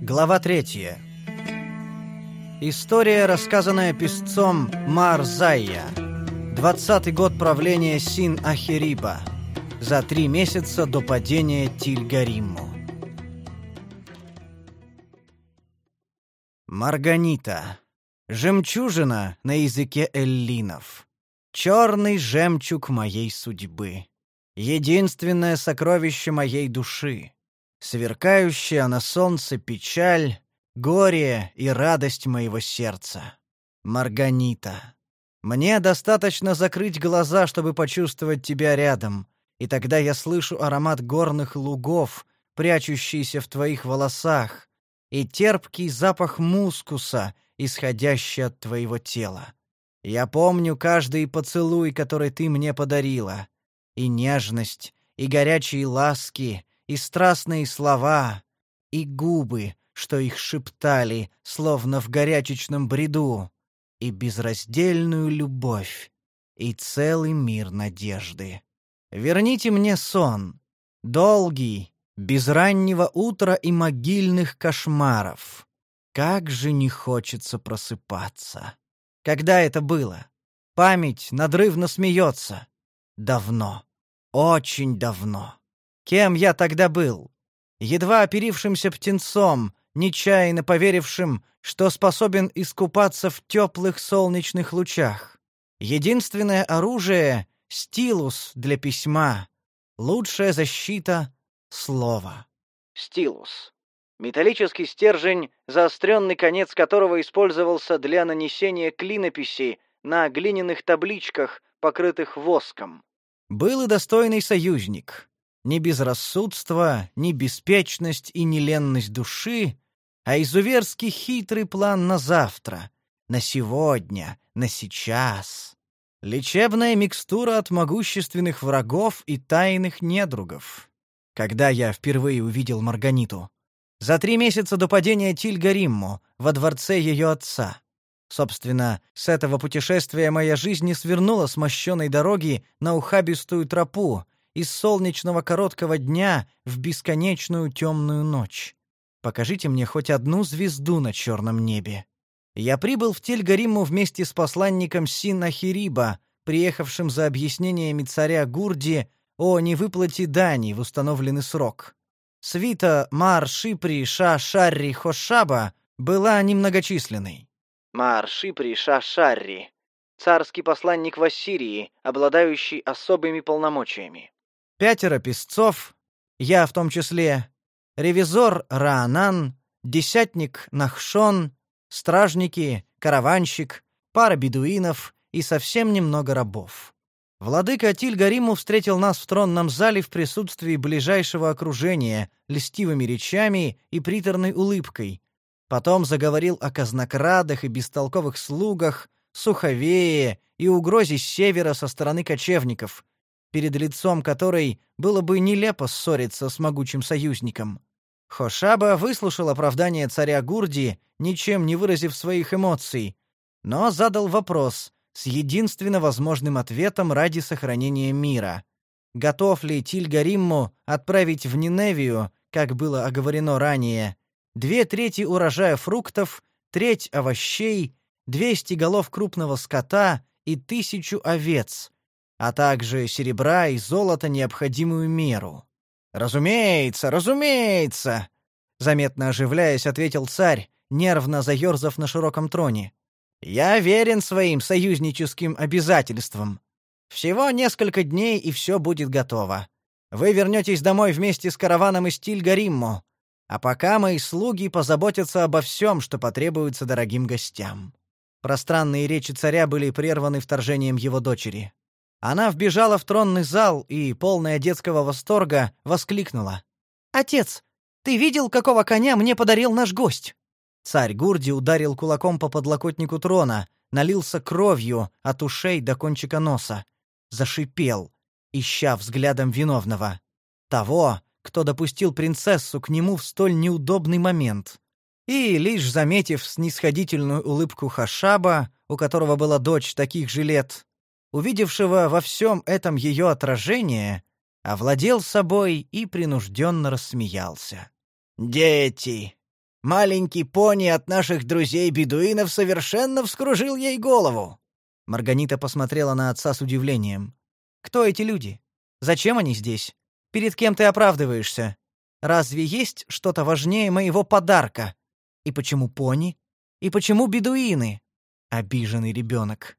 Глава третья. История, рассказанная писцом Марзайя. Двадцатый год правления Син-Ахириба. За три месяца до падения Тильгариму. Марганита. Жемчужина на языке эллинов. Черный жемчуг моей судьбы. Единственное сокровище моей души. Сверкающая на солнце печаль, горе и радость моего сердца. Марганита. Мне достаточно закрыть глаза, чтобы почувствовать тебя рядом, и тогда я слышу аромат горных лугов, прячущийся в твоих волосах, и терпкий запах мускуса, исходящий от твоего тела. Я помню каждый поцелуй, который ты мне подарила, и нежность, и горячие ласки, и страстные слова, и губы, что их шептали, словно в горячечном бреду, и безраздельную любовь, и целый мир надежды. Верните мне сон, долгий, без раннего утра и могильных кошмаров. Как же не хочется просыпаться. Когда это было? Память надрывно смеется. Давно. Очень давно. Кем я тогда был? Едва оперившимся птенцом, нечаянно поверившим, что способен искупаться в теплых солнечных лучах. Единственное оружие — стилус для письма. Лучшая защита — слово. Стилус. Металлический стержень, заостренный конец которого использовался для нанесения клинописи на глиняных табличках, покрытых воском. Был и достойный союзник. Ни безрассудство, ни беспечность и ни ленность души, а изуверский хитрый план на завтра, на сегодня, на сейчас. Лечебная микстура от могущественных врагов и тайных недругов. Когда я впервые увидел Марганиту? За три месяца до падения Тильгаримму во дворце ее отца. Собственно, с этого путешествия моя жизнь не свернула с мощенной дороги на ухабистую тропу, из солнечного короткого дня в бесконечную темную ночь. Покажите мне хоть одну звезду на черном небе. Я прибыл в Тельгариму вместе с посланником Синахириба, приехавшим за объяснениями царя Гурди о невыплате дани в установленный срок. Свита Мар Шипри Ша Шарри Хошаба была немногочисленной. Мар Шипри Ша Шарри царский посланник в Ассирии, обладающий особыми полномочиями пятеро песцов, я в том числе, ревизор Раанан, десятник Нахшон, стражники, караванщик, пара бедуинов и совсем немного рабов. Владыка Тильгариму встретил нас в тронном зале в присутствии ближайшего окружения, льстивыми речами и приторной улыбкой. Потом заговорил о казнокрадах и бестолковых слугах, суховее и угрозе с севера со стороны кочевников, перед лицом которой было бы нелепо ссориться с могучим союзником. Хошаба выслушал оправдание царя Гурди, ничем не выразив своих эмоций, но задал вопрос с единственно возможным ответом ради сохранения мира. Готов ли Тильгаримму отправить в Ниневию, как было оговорено ранее, две трети урожая фруктов, треть овощей, двести голов крупного скота и тысячу овец — а также серебра и золота необходимую меру. «Разумеется, разумеется!» Заметно оживляясь, ответил царь, нервно заерзав на широком троне. «Я верен своим союзническим обязательствам. Всего несколько дней, и все будет готово. Вы вернетесь домой вместе с караваном из Тильгариммо, а пока мои слуги позаботятся обо всем, что потребуется дорогим гостям». Пространные речи царя были прерваны вторжением его дочери. Она вбежала в тронный зал и, полная детского восторга, воскликнула. «Отец, ты видел, какого коня мне подарил наш гость?» Царь Гурди ударил кулаком по подлокотнику трона, налился кровью от ушей до кончика носа. Зашипел, ища взглядом виновного. Того, кто допустил принцессу к нему в столь неудобный момент. И, лишь заметив снисходительную улыбку Хашаба, у которого была дочь таких же лет, увидевшего во всем этом ее отражение, овладел собой и принужденно рассмеялся. «Дети!» Маленький пони от наших друзей-бедуинов совершенно вскружил ей голову. Марганита посмотрела на отца с удивлением. Кто эти люди? Зачем они здесь? Перед кем ты оправдываешься? Разве есть что-то важнее моего подарка? И почему пони? И почему бедуины? Обиженный ребенок.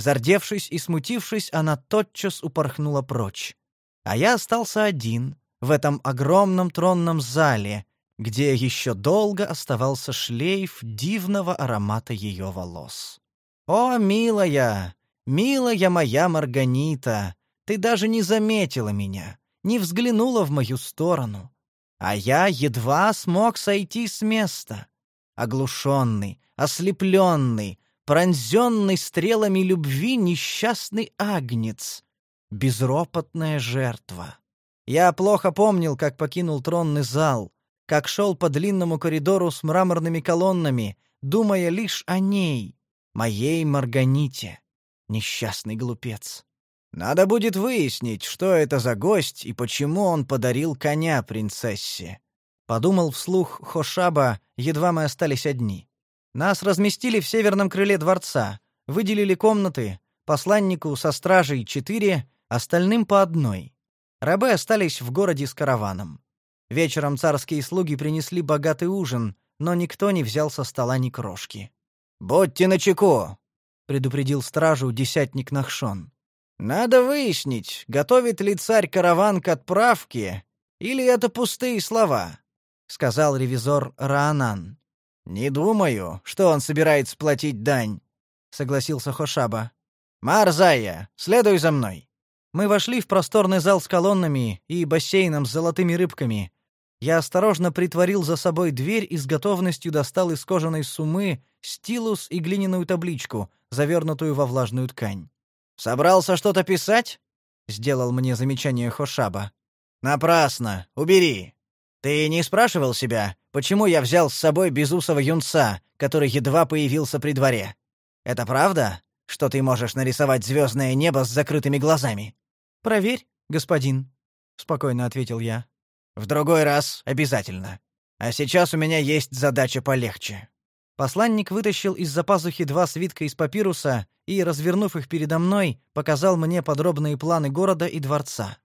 Зардевшись и смутившись, она тотчас упорхнула прочь. А я остался один в этом огромном тронном зале, где еще долго оставался шлейф дивного аромата ее волос. «О, милая, милая моя Марганита, ты даже не заметила меня, не взглянула в мою сторону. А я едва смог сойти с места. Оглушенный, ослепленный, пронзенный стрелами любви несчастный агнец, безропотная жертва. Я плохо помнил, как покинул тронный зал, как шел по длинному коридору с мраморными колоннами, думая лишь о ней, моей Марганите. Несчастный глупец. Надо будет выяснить, что это за гость и почему он подарил коня принцессе. Подумал вслух Хошаба, едва мы остались одни. Нас разместили в северном крыле дворца, выделили комнаты, посланнику со стражей четыре, остальным по одной. Рабы остались в городе с караваном. Вечером царские слуги принесли богатый ужин, но никто не взял со стола ни крошки. «Будьте начеку!» — предупредил стражу десятник Нахшон. «Надо выяснить, готовит ли царь караван к отправке, или это пустые слова», — сказал ревизор Раанан. «Не думаю, что он собирается платить дань», — согласился Хошаба. «Марзая, следуй за мной». Мы вошли в просторный зал с колоннами и бассейном с золотыми рыбками. Я осторожно притворил за собой дверь и с готовностью достал из кожаной сумы стилус и глиняную табличку, завернутую во влажную ткань. «Собрался что-то писать?» — сделал мне замечание Хошаба. «Напрасно. Убери. Ты не спрашивал себя, почему я взял с собой безусого юнца, который едва появился при дворе? Это правда, что ты можешь нарисовать звездное небо с закрытыми глазами? Проверь, господин, спокойно ответил я. В другой раз обязательно. А сейчас у меня есть задача полегче. Посланник вытащил из-за пазухи два свитка из папируса и, развернув их передо мной, показал мне подробные планы города и дворца.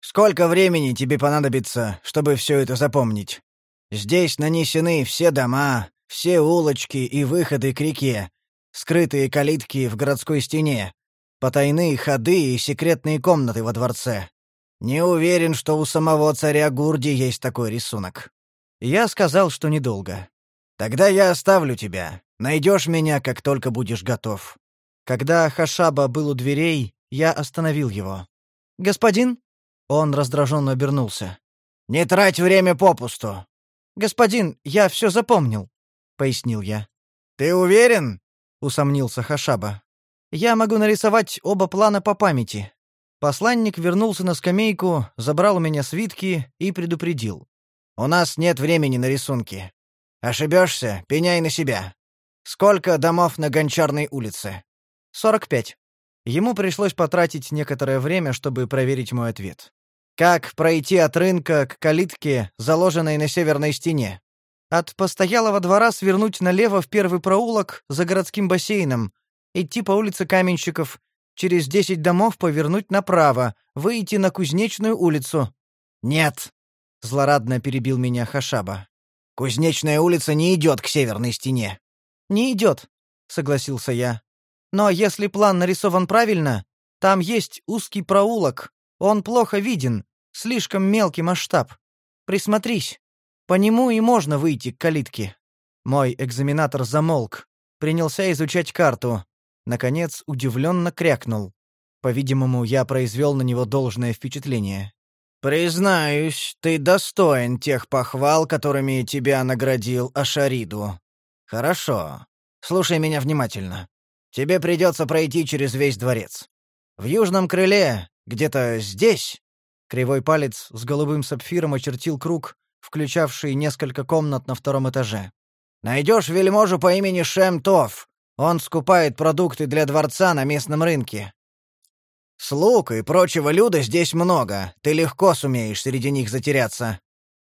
Сколько времени тебе понадобится, чтобы все это запомнить? Здесь нанесены все дома, все улочки и выходы к реке, скрытые калитки в городской стене, потайные ходы и секретные комнаты во дворце. Не уверен, что у самого царя Гурди есть такой рисунок. Я сказал, что недолго. Тогда я оставлю тебя. Найдешь меня, как только будешь готов. Когда Хашаба был у дверей, я остановил его. Господин, он раздраженно обернулся. «Не трать время попусту!» «Господин, я все запомнил», — пояснил я. «Ты уверен?» — усомнился Хашаба. «Я могу нарисовать оба плана по памяти». Посланник вернулся на скамейку, забрал у меня свитки и предупредил. «У нас нет времени на рисунки. Ошибешься, пеняй на себя. Сколько домов на Гончарной улице?» «Сорок пять». Ему пришлось потратить некоторое время, чтобы проверить мой ответ. Как пройти от рынка к калитке, заложенной на северной стене? От постоялого двора свернуть налево в первый проулок за городским бассейном, идти по улице Каменщиков, через десять домов повернуть направо, выйти на Кузнечную улицу. Нет, злорадно перебил меня Хашаба. Кузнечная улица не идет к северной стене. Не идет, согласился я. Но если план нарисован правильно, там есть узкий проулок. Он плохо виден, Слишком мелкий масштаб. Присмотрись. По нему и можно выйти к калитке. Мой экзаменатор замолк, принялся изучать карту. Наконец, удивленно крякнул. По-видимому, я произвел на него должное впечатление. «Признаюсь, ты достоин тех похвал, которыми тебя наградил Ашариду. Хорошо. Слушай меня внимательно. Тебе придется пройти через весь дворец. В южном крыле, где-то здесь, Кривой палец с голубым сапфиром очертил круг, включавший несколько комнат на втором этаже. «Найдешь вельможу по имени Шем Тов. Он скупает продукты для дворца на местном рынке. Слуг и прочего люда здесь много, ты легко сумеешь среди них затеряться.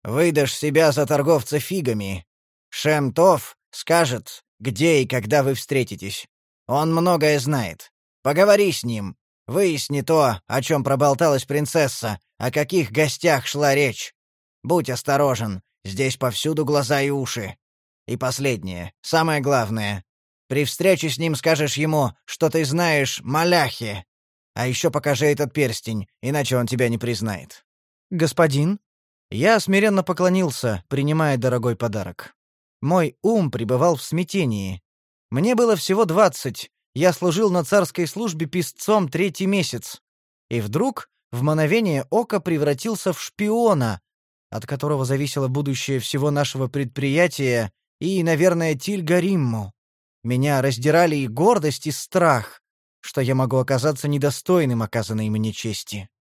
Выдашь себя за торговца фигами. Шемтов скажет, где и когда вы встретитесь. Он многое знает. Поговори с ним. Выясни то, о чем проболталась принцесса, о каких гостях шла речь. Будь осторожен, здесь повсюду глаза и уши. И последнее, самое главное. При встрече с ним скажешь ему, что ты знаешь Маляхи. А еще покажи этот перстень, иначе он тебя не признает. Господин, я смиренно поклонился, принимая дорогой подарок. Мой ум пребывал в смятении. Мне было всего двадцать, я служил на царской службе писцом третий месяц. И вдруг в мановение ока превратился в шпиона, от которого зависело будущее всего нашего предприятия и, наверное, Тильгаримму. Меня раздирали и гордость, и страх, что я могу оказаться недостойным оказанной мне чести.